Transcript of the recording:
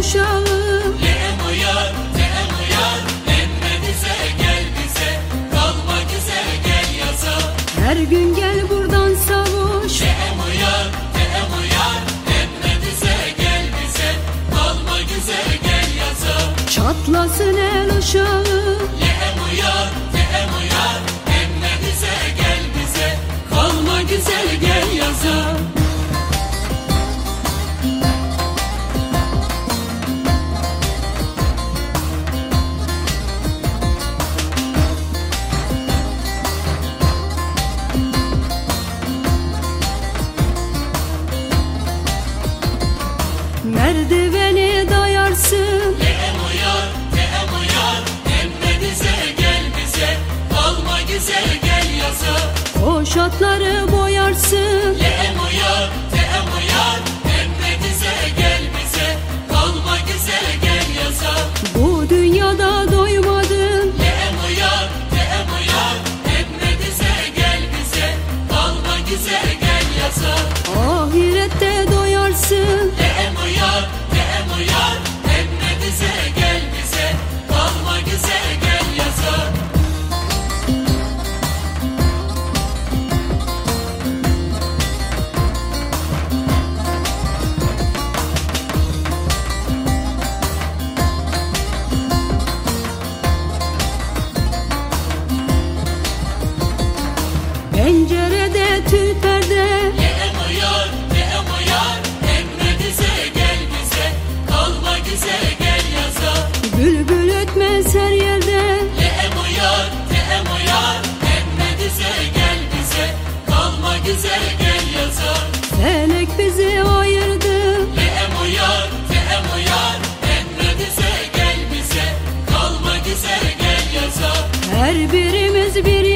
kavuşalım Lehem uyan, Lehem uyan Emme bize gel bize. Kalma güzel gel yaza. Her gün gel buradan savuş Lehem uyan, Lehem uyan Emme bize gel bize. Kalma güzel gel yaza. Çatlasın el ışığı Lehem uyan, Lehem uyan Emme bize gel bize. Kalma güzel gel yaza. Merdiveni dayarsın. Lehem uyar, lehem uyar. Emre bize gel bize. Alma güzel gel yaza. Koş atları boyarsın. Lehem uyar bitmez her yerde. Teemo yar, teemo yar Emme bize gel bize. Kalma güzel gel yazar. Felek bizi ayırdı. Teemo yar, teemo yar Emme bize gel bize. Kalma güzel gel yazar. Her birimiz bir